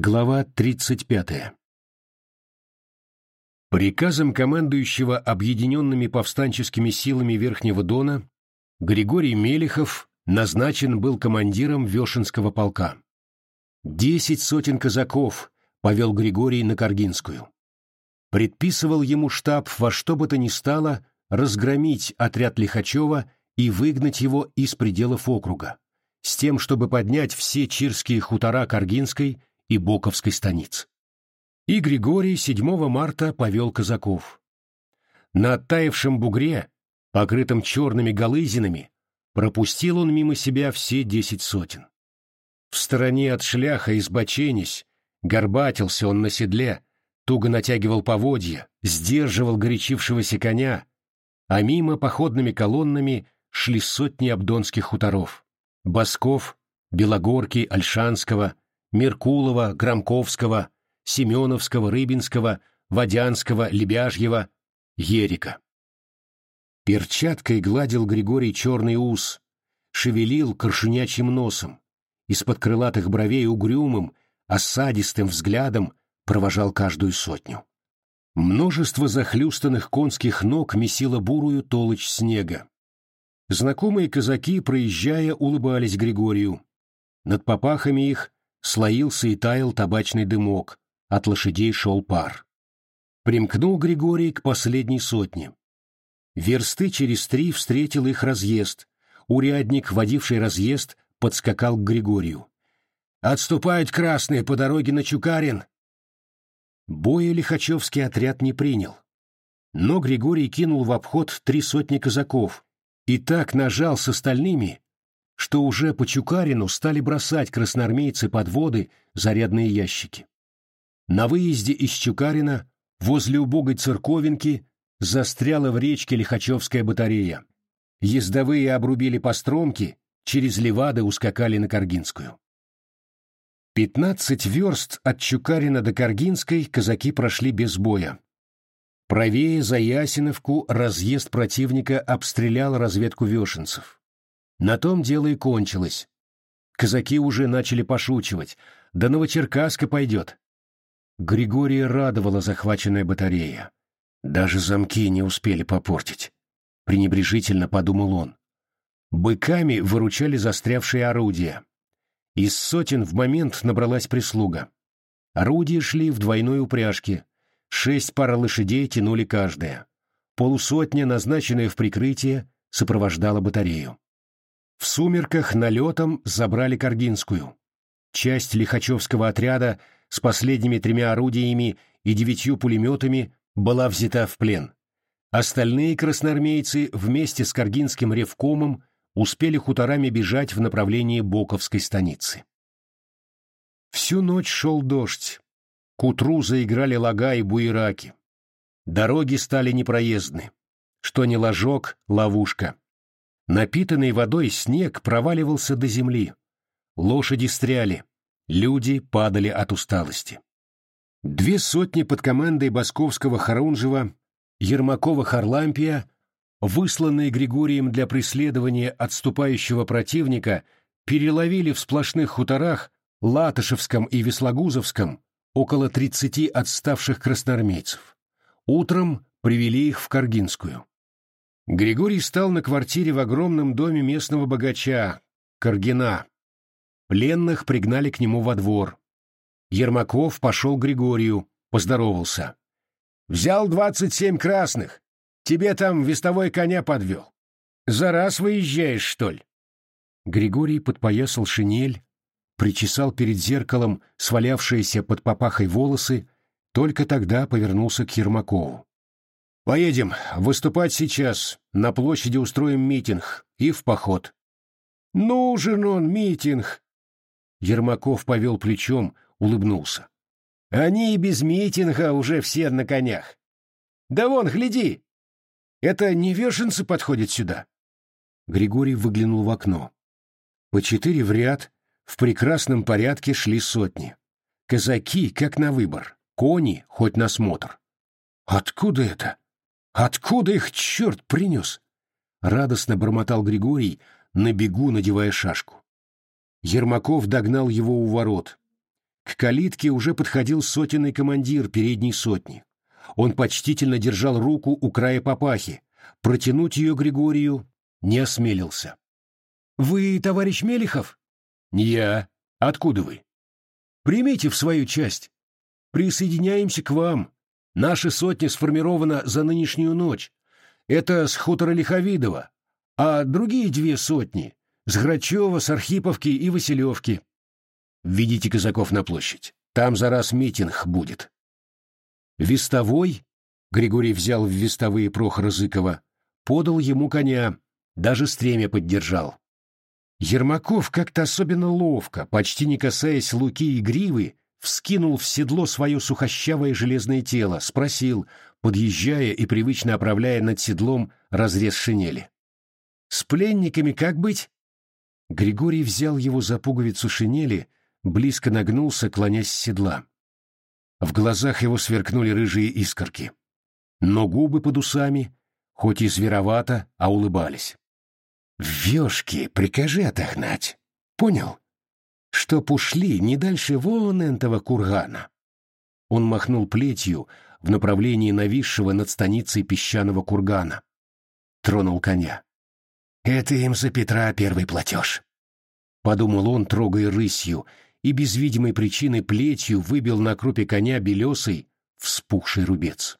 Глава 35. Приказом командующего объединенными повстанческими силами Верхнего Дона Григорий Мелехов назначен был командиром Вешенского полка. Десять сотен казаков повел Григорий на Каргинскую. Предписывал ему штаб во что бы то ни стало разгромить отряд Лихачева и выгнать его из пределов округа, с тем, чтобы поднять все чирские хутора Каргинской и Боковской станиц и Григорий 7 марта повел казаков. На оттаившем бугре, покрытом черными голызинами, пропустил он мимо себя все десять сотен. В стороне от шляха избоченись, горбатился он на седле, туго натягивал поводья, сдерживал горячившегося коня, а мимо походными колоннами шли сотни абдонских хуторов. Басков, Белогорки, Альшанского, Меркулова, Громковского, Семеновского, Рыбинского, Водянского, Лебяжьего, Ерика. Перчаткой гладил Григорий черный ус, шевелил коршунячим носом, из-под крылатых бровей угрюмым, осадистым взглядом провожал каждую сотню. Множество захлюстанных конских ног месило бурую толочь снега. Знакомые казаки, проезжая, улыбались Григорию. Над попахами их слоился и таял табачный дымок, от лошадей шел пар. Примкнул Григорий к последней сотне. Версты через три встретил их разъезд. Урядник, водивший разъезд, подскакал к Григорию. «Отступают красные по дороге на Чукарин!» Боя Лихачевский отряд не принял. Но Григорий кинул в обход три сотни казаков и так нажал с остальными, что уже по Чукарину стали бросать красноармейцы подводы зарядные ящики. На выезде из Чукарина, возле убогой церковинки, застряла в речке Лихачевская батарея. Ездовые обрубили постромки, через Левады ускакали на Каргинскую. Пятнадцать верст от Чукарина до Каргинской казаки прошли без боя. Правее за Ясиновку разъезд противника обстрелял разведку вешенцев. На том дело и кончилось. Казаки уже начали пошучивать. Да Новочеркасска пойдет. Григория радовала захваченная батарея. Даже замки не успели попортить. Пренебрежительно подумал он. Быками выручали застрявшие орудия. Из сотен в момент набралась прислуга. Орудия шли в двойной упряжке. Шесть пар лошадей тянули каждая. Полусотня, назначенная в прикрытие, сопровождала батарею. В сумерках налетом забрали Каргинскую. Часть лихачевского отряда с последними тремя орудиями и девятью пулеметами была взята в плен. Остальные красноармейцы вместе с Каргинским ревкомом успели хуторами бежать в направлении Боковской станицы. Всю ночь шел дождь. К утру заиграли лага и буераки. Дороги стали непроездны. Что не ложок — ловушка. Напитанный водой снег проваливался до земли. Лошади стряли. Люди падали от усталости. Две сотни под командой Басковского Харунжева, Ермакова Харлампия, высланные Григорием для преследования отступающего противника, переловили в сплошных хуторах Латышевском и Веслогузовском около 30 отставших красноармейцев. Утром привели их в Каргинскую. Григорий стал на квартире в огромном доме местного богача, Каргина, Пленных пригнали к нему во двор. Ермаков пошел к Григорию, поздоровался. «Взял двадцать семь красных. Тебе там вестовой коня подвел. За раз выезжаешь, что ли?» Григорий подпоясал шинель, причесал перед зеркалом свалявшиеся под попахой волосы, только тогда повернулся к Ермакову. «Поедем. Выступать сейчас. На площади устроим митинг. И в поход». «Нужен он, митинг!» Ермаков повел плечом, улыбнулся. «Они и без митинга уже все на конях. Да вон, гляди! Это не вешенцы подходят сюда?» Григорий выглянул в окно. По четыре в ряд, в прекрасном порядке шли сотни. Казаки, как на выбор, кони, хоть на смотр. «Откуда это? Откуда их черт принес?» Радостно бормотал Григорий, на бегу надевая шашку. Ермаков догнал его у ворот. К калитке уже подходил сотенный командир передней сотни. Он почтительно держал руку у края папахи. Протянуть ее Григорию не осмелился. «Вы товарищ Мелихов?» «Не я. Откуда вы?» «Примите в свою часть. Присоединяемся к вам. Наша сотня сформирована за нынешнюю ночь. Это с хутора Лиховидова, а другие две сотни — с Грачева, с Архиповки и Василевки. Введите казаков на площадь. Там за раз митинг будет. Вестовой, Григорий взял в вестовые Прохора Зыкова, подал ему коня, даже стремя поддержал. Ермаков как-то особенно ловко, почти не касаясь луки и гривы, вскинул в седло свое сухощавое железное тело, спросил, подъезжая и привычно оправляя над седлом разрез шинели. «С пленниками как быть?» Григорий взял его за пуговицу шинели, близко нагнулся, клонясь с седла. В глазах его сверкнули рыжие искорки. Но губы под усами, хоть и зверовато, а улыбались. «Вешки, прикажи отогнать. Понял? Чтоб ушли не дальше вон этого кургана». Он махнул плетью в направлении нависшего над станицей песчаного кургана. Тронул коня. «Это им за Петра первый платеж», — подумал он, трогая рысью, и без видимой причины плетью выбил на крупе коня белесый, вспухший рубец.